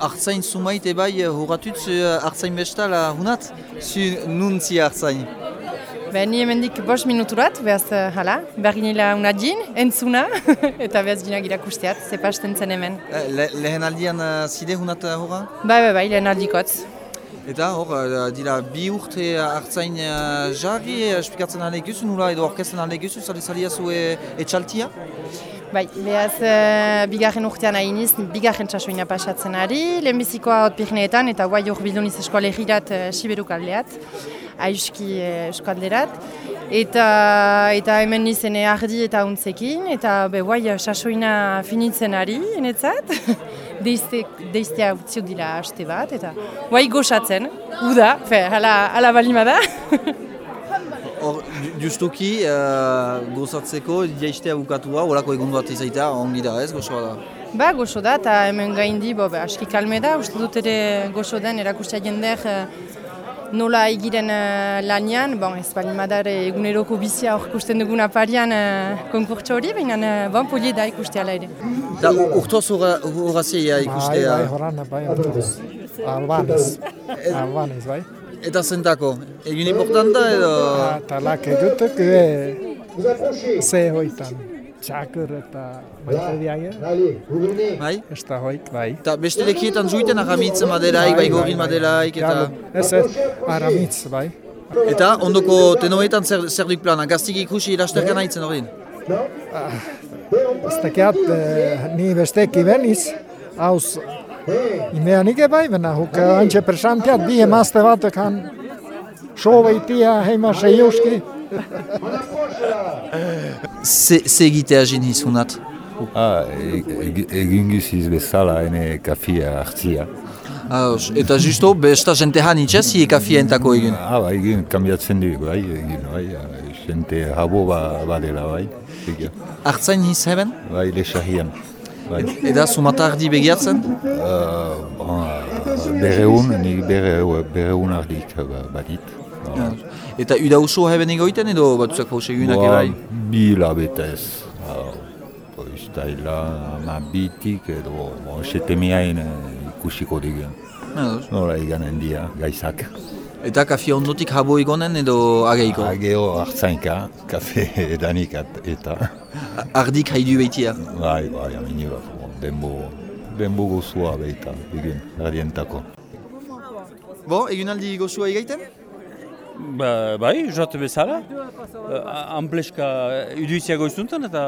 Artzain zumaite bai horatut zu artzain bestala hunat? Zu nuntzi artzain? Ben, ni hemendik bos minuturat, behaz hala, berginila unadin, entzuna, eta behaz ginak irakusteat, zepasten zen hemen. Le, lehen aldian zide hunat horra? Bai, bai, bai, lehen aldikotz. Eta hor, uh, dira bi urte hartzain uh, jarri, esplikatzen alde guzu, nula edo orkesten alde guzu, zari zari azu e, etxaltia? Bai, behaz, uh, bigarren urtean hainiz, bigarren txasoina pasatzen ari, lehenbizikoa hot pirneetan, eta guai hor bilduniz eskoalegirat uh, Siberuk aldeat, aiuski uh, eskalderat. Eta, eta hemen nizene ardi eta untzekin, eta be, guai txasoina finitzen ari, enetzat. Deizte, deiztea utziu dira haste bat, eta guai goxatzen, uda, fe, hala, hala balima da. Hor, justuki, uh, gozatzeko, jaistea bukatua, horako egun bat izaita, ongi da ez, gozoa da? Ba, goxo da, eta hemen gaindi, bo, be, aski kalme da, uste dut ere goxo den, erakustea jender nola egiren uh, lanian, bon, ez bali madare eguneroko bizia hor kusten dugun aparian uh, konkurtso hori, baina uh, bon, poli da ikustea ala ere. Da, urtoz horazia ikustea? Bai, bai, horan, bai, urtoz. Albanez, albanez, bai. Eta zentako, egin importanta edo? Eta lak egutuk, e, ze hoitan. Txakur eta maite diaia. Bai? Ez da hoik, bai. Eta beste lekietan zuiten aramitz maderaik, bai gorin maderaik eta... Ez ez, aramitz, bai. Eta ondoko tenoetan zer, zer duk plana, gaztik ikusi irasterkan haitzen horien? Ez tekiat, ni bestek ibeniz, hauz, imeanik ebai, bena huk antxe presantiat, bi emazte batekan, sobeitia, heima seiuski. Ze, ze egitea jin hizunat? Ah, egin guziz bezala ene kafia hartzia. Ah, eta justo, besta jente itxez, hi kafia entako egin? Ah, bai, egin kambiatzen du, bai, egin, bai, jente habo ba, badela, bai, egin. Artzain hiz heben? Bai, lesahian. Bai. Eta sumata ardi begiatzen? Uh, bon, berreun, nik berre, berreun ardik badit. Ja. Eta uda uso heben egoiten edo batzuk hause egunak ebai? Bi labetez. Iztaila, ma bitik edo, bon, setemiain ikusiko digen. Nola eganen dia, gaizak. Eta kafia ondotik habo egonen edo ageiko? Ageo hartzainka, kafe edanik eta... Ardik haidu behitia? Bai, bai, amini bat, denbo, denbo gozua behita, egin, radientako. Bo, egunaldi gozua egaiten? Ba, bai, joate bezala. Uh, Ampleska iduizia goizuntan eta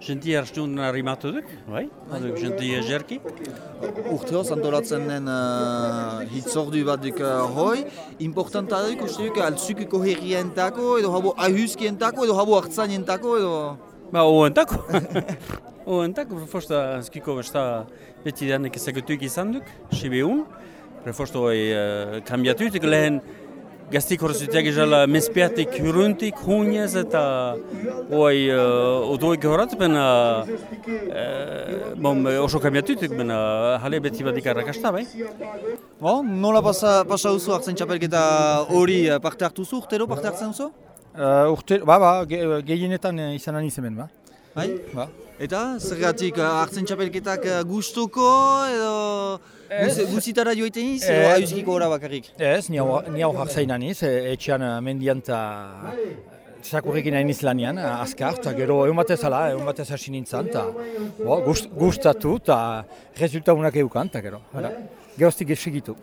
jenti hartun arrimatu duk, bai, aduk jenti jerki. Urteo, antolatzen den uh, hitzordu bat duk uh, hoi, importanta duk uste duk altzukuko herrientako, edo habo ahuzkientako, edo habo hartzanientako, edo... Ba, oentako. oentako, fosta azkiko besta beti danek ezagutuik izan duk, sibeun. Prefosto hoi uh, kambiatuik lehen gaztik horrezuteak izala mezpiatik huruntik, hunez eta oi uh, odoik horat, bena uh, bon, oso kambiatutik, bena jale beti badik arrakasta, bai? Bo, nola pasa, pasa uzu hartzen txapelketa hori parte hartu zu, urtero parte hartzen zu? Uh, urte, ba, ba, ge, gehienetan izan aniz hemen, ba. Bai? Ba. Eta, zergatik hartzen txapelketak gustuko edo guzitara joiten iz, edo ahuzkiko ora bakarrik? Ez, ni hau hartzain aniz, etxean mendian eta sakurrekin hain izlanian, azkar, eta gero egun batez ala, egun batez hasi nintzen, eta gustatu eta resultatunak eukan, eta gero, geroztik esegitu.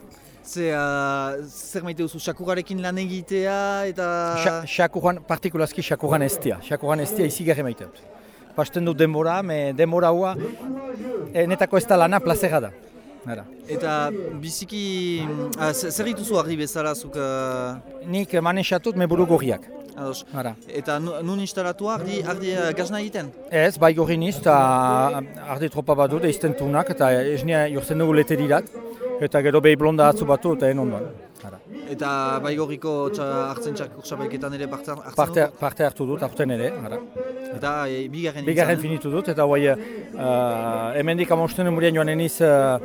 Ze, uh, zer maite duzu, sakurarekin lan egitea eta... Sakuran, partikulazki sakuran estia, sakuran estia izi gare maite dut. Pasten dut denbora, me denbora hua, netako ez da lana plazera da. Nara. Eta biziki, uh, zer dituzu argi bezala zuk... Uh... Nik manesatut me buru gorriak. Ados. Eta nun instalatu ardi, ardi uh, gazna egiten? Ez, bai gorri niz, eta ardi tropa bat dut, eizten tunak, eta ez nire jortzen dugu lete dirat. Eta gero behi blonda atzu batu eta en ondoan. Eta baigorriko hartzen txak ere parte hartzen parte, parte hartu dut, hartzen ere. Ara. Eta e, bigarren Bigarren finitu dut, eta guai, uh, hemendik amosten murien joan eniz uh,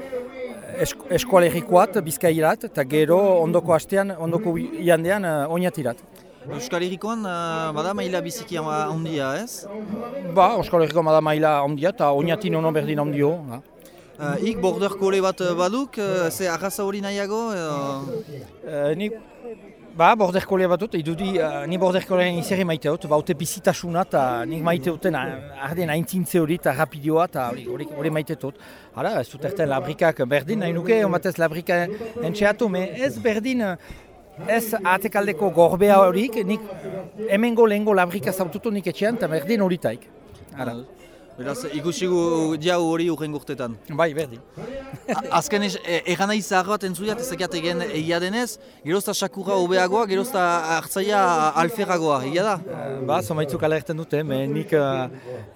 esk eskualerikoat, bizkairat, eta gero ondoko hastean, ondoko iandean uh, oinatirat. Euskal Herrikoan uh, bada maila biziki handia, ez? Ba, Euskal Herrikoan bada maila handia, eta oinatin ono berdin handio. Uh, ik border kole bat uh, baduk, uh, ze arraza hori nahiago? Uh, ni, ba, border kole bat dut, idudi, uh, ni border kole izerri maite dut, baute bizitasuna, eta nik maite duten arden aintzintze hori eta rapidioa, eta hori maite dut. Hala, ez dut erten labrikak berdin, nahi nuke, omatez labrika entxeatu, me ez berdin, ez atekaldeko gorbea horik, nik hemengo lehengo labrika zaututu nik etxean, eta berdin hori taik. Hala. Beraz, ikusi gu diau hori urren gurtetan. Bai, berdi. Azken ez, e, egan nahi zahar bat entzuiat ezakiat egen egia denez, gerozta sakura hobeagoa, gerozta hartzaia alferragoa, egia da? Uh, ba, somaitzuk ala erten dute, me nik, uh,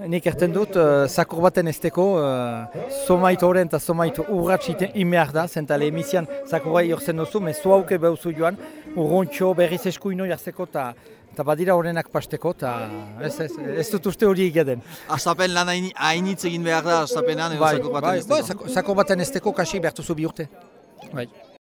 nik erten dut, uh, sakur baten esteko, uh, somait horren eta somait urratx imear da, zentale emizian sakura jorzen duzu, me zuauke behuzu joan, urrontxo berriz eskuino jartzeko eta Eta badira horrenak pasteko, eta ez, ez, ez dut uste hori egeden. Azapen lan hainitz egin behar da, azapenan edo bai, zako baten bai? Bai, zako baten esteko kasi behartu zu bi urte. Bai.